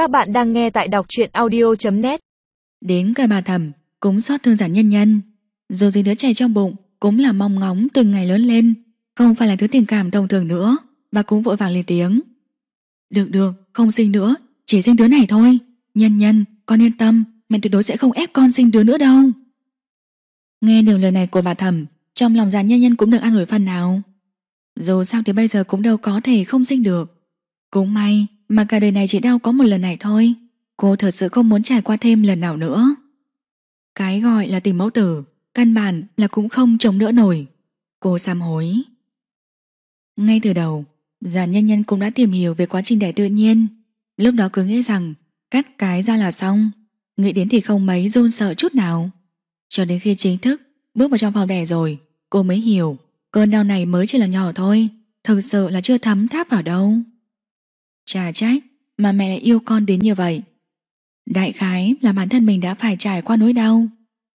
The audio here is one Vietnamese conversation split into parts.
Các bạn đang nghe tại đọc truyện audio.net Đến cái bà thầm cũng xót thương giản nhân nhân. Dù gì đứa trẻ trong bụng Cũng là mong ngóng từng ngày lớn lên Không phải là thứ tình cảm thông thường nữa Bà cũng vội vàng lên tiếng. Được được, không sinh nữa Chỉ sinh đứa này thôi. Nhân nhân, con yên tâm Mẹ tuyệt đối sẽ không ép con sinh đứa nữa đâu. Nghe được lời này của bà thầm Trong lòng giản nhân nhân cũng được an ủi phần nào. Dù sao thì bây giờ cũng đâu có thể không sinh được. Cũng may mà cả đời này chỉ đau có một lần này thôi. Cô thật sự không muốn trải qua thêm lần nào nữa. Cái gọi là tìm mẫu tử, Căn bản là cũng không chống đỡ nổi. Cô sám hối. Ngay từ đầu Giàn nhân nhân cũng đã tìm hiểu về quá trình đẻ tự nhiên. Lúc đó cứ nghĩ rằng, Cắt cái ra là xong. Nghĩ đến thì không mấy run sợ chút nào. Cho đến khi chính thức Bước vào trong phòng đẻ rồi, Cô mới hiểu, Cơn đau này mới chỉ là nhỏ thôi. Thực sự là chưa thấm tháp vào đâu. Chà trách mà mẹ lại yêu con đến như vậy. Đại khái là bản thân mình đã phải trải qua nỗi đau.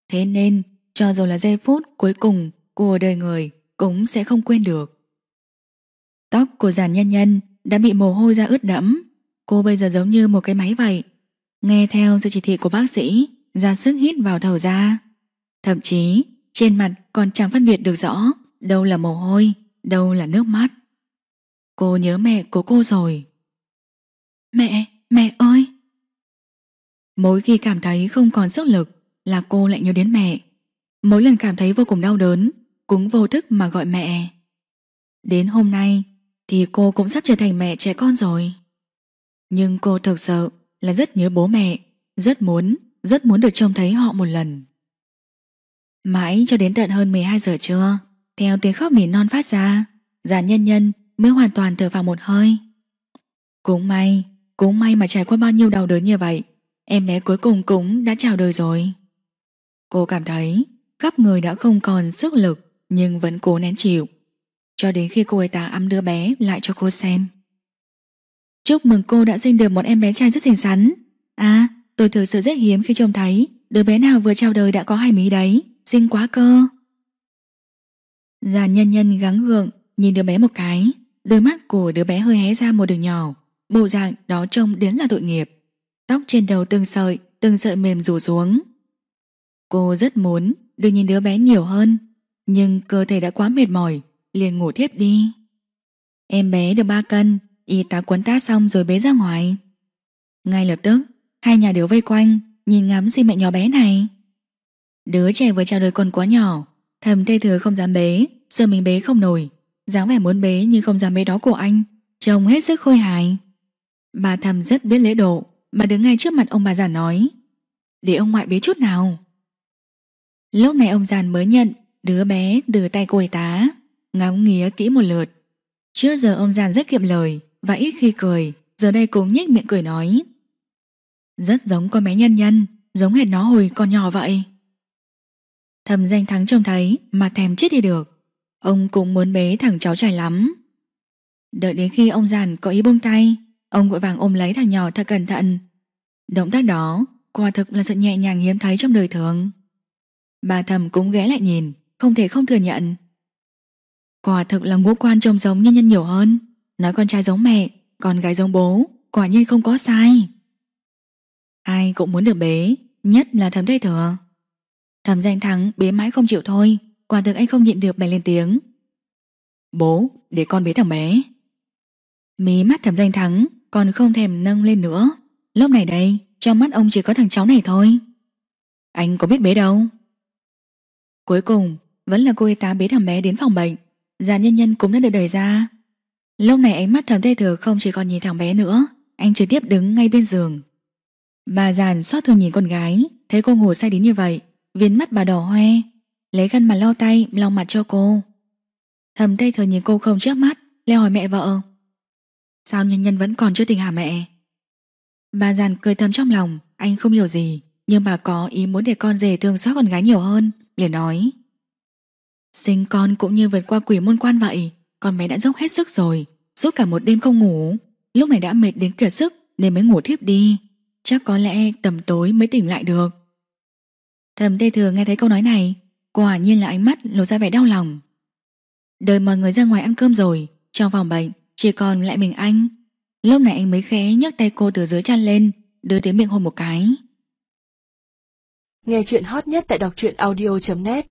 Thế nên cho dù là giây phút cuối cùng của đời người cũng sẽ không quên được. Tóc của giàn nhân nhân đã bị mồ hôi ra ướt đẫm. Cô bây giờ giống như một cái máy vậy. Nghe theo sự chỉ thị của bác sĩ ra sức hít vào thở ra. Thậm chí trên mặt còn chẳng phân biệt được rõ đâu là mồ hôi, đâu là nước mắt. Cô nhớ mẹ của cô rồi. Mẹ, mẹ ơi! Mỗi khi cảm thấy không còn sức lực là cô lại nhớ đến mẹ. Mỗi lần cảm thấy vô cùng đau đớn cũng vô thức mà gọi mẹ. Đến hôm nay thì cô cũng sắp trở thành mẹ trẻ con rồi. Nhưng cô thực sự là rất nhớ bố mẹ, rất muốn, rất muốn được trông thấy họ một lần. Mãi cho đến tận hơn 12 giờ trưa, theo tiếng khóc nỉ non phát ra, giàn nhân nhân mới hoàn toàn thở vào một hơi. Cũng may, cũng may mà trải qua bao nhiêu đau đớn như vậy, em bé cuối cùng cũng đã chào đời rồi. Cô cảm thấy khắp người đã không còn sức lực nhưng vẫn cố nén chịu. Cho đến khi cô ấy ta ấm đứa bé lại cho cô xem. Chúc mừng cô đã sinh được một em bé trai rất xinh xắn. À, tôi thực sự rất hiếm khi trông thấy đứa bé nào vừa chào đời đã có hai mí đấy, xinh quá cơ. Già nhân nhân gắng gượng nhìn đứa bé một cái, đôi mắt của đứa bé hơi hé ra một đường nhỏ, bộ dạng đó trông đến là tội nghiệp. Tóc trên đầu từng sợi, từng sợi mềm rủ xuống. Cô rất muốn được nhìn đứa bé nhiều hơn, nhưng cơ thể đã quá mệt mỏi, liền ngủ thiếp đi. Em bé được 3 cân, y tá quấn tát xong rồi bế ra ngoài. Ngay lập tức, hai nhà đều vây quanh, nhìn ngắm xin mẹ nhỏ bé này. Đứa trẻ vừa chào đời còn quá nhỏ, thầm tê thừa không dám bế, sợ mình bế không nổi, dáng vẻ muốn bế nhưng không dám bế đó của anh, trông hết sức khôi hài. Bà thầm rất biết lễ độ, mà đứng ngay trước mặt ông bà già nói, để ông ngoại bế chút nào. Lúc này ông giàn mới nhận đứa bé từ tay cô y tá, ngắm nghía kỹ một lượt. Trước giờ ông giàn rất kiệm lời và ít khi cười, giờ đây cũng nhếch miệng cười nói. Rất giống con bé nhân nhân, giống hệt nó hồi còn nhỏ vậy. Thầm danh thắng trông thấy mà thèm chết đi được. Ông cũng muốn bế thằng cháu trai lắm. Đợi đến khi ông giàn có ý buông tay, ông vội vàng ôm lấy thằng nhỏ thật cẩn thận. Động tác đó quả thực là sự nhẹ nhàng hiếm thấy trong đời thường. Bà thầm cũng ghé lại nhìn, không thể không thừa nhận. Quả thực là ngũ quan trông giống nhân nhân nhiều hơn, nói con trai giống mẹ, con gái giống bố, quả nhiên không có sai. Ai cũng muốn được bế, nhất là thầm đây thừa. Thầm danh thắng bế mãi không chịu thôi, quả thực anh không nhịn được bèn lên tiếng. Bố, để con bế thằng bé. Mí mắt thầm danh thắng còn không thèm nâng lên nữa. Lúc này đây, trong mắt ông chỉ có thằng cháu này thôi. Anh có biết bé đâu. Cuối cùng, vẫn là cô y tá bế thằng bé đến phòng bệnh. Già nhân nhân cũng đã được đẩy ra. Lúc này ánh mắt thầm tê thừa không chỉ còn nhìn thằng bé nữa, anh trực tiếp đứng ngay bên giường. Bà giàn xót thương nhìn con gái, thấy cô ngủ say đến như vậy, viên mắt bà đỏ hoe, lấy khăn mà lau tay, lau mặt cho cô. Thầm tê thừa nhìn cô không trước mắt, leo hỏi mẹ vợ. Sao nhân nhân vẫn còn chưa tỉnh hả mẹ? Bà giàn cười thầm trong lòng, anh không hiểu gì, nhưng bà có ý muốn để con rể thương xót con gái nhiều hơn, liền nói. Sinh con cũng như vượt qua quỷ môn quan vậy, con bé đã dốc hết sức rồi, suốt cả một đêm không ngủ, lúc này đã mệt đến kiệt sức nên mới ngủ thiếp đi, chắc có lẽ tầm tối mới tỉnh lại được. Thầm tê thừa nghe thấy câu nói này, quả nhiên là ánh mắt lộ ra vẻ đau lòng. Đợi mọi người ra ngoài ăn cơm rồi, trong phòng bệnh chỉ còn lại mình anh. Lúc này anh mới khẽ nhấc tay cô từ dưới chăn lên, Đưa tới miệng hôn một cái Nghe chuyện hot nhất tại đọc truyện audio.net